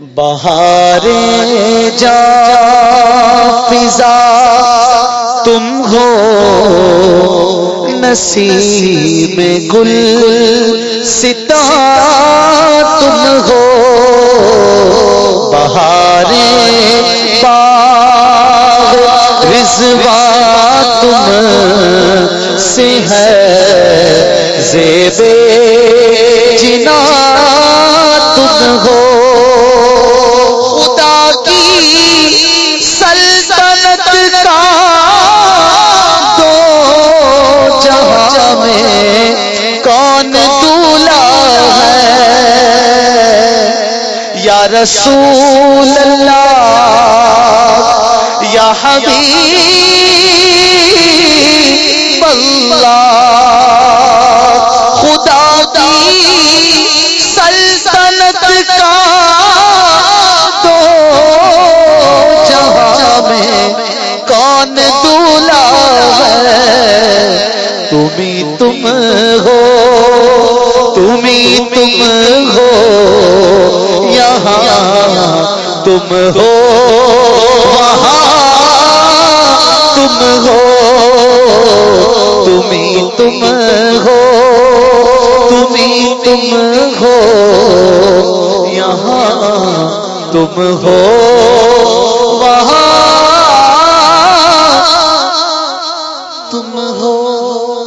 بہار جا فضا، تم ہو نصیب گل ستا تم ہو۔ بہار باغ رضوا تم سے ہے زیب کون دولا ہے؟ یا رسول اللہ، یا حبیب اللہ، خدا کی سلطنت کا تو جہاں میں کون دولا تمہیں تم ہو تمہیں تم ہو، یہاں تم ہو، وہاں تم ہو تمہیں تم ہو تمہیں تم ہو، یہاں تم ہو، وہاں تم ہو۔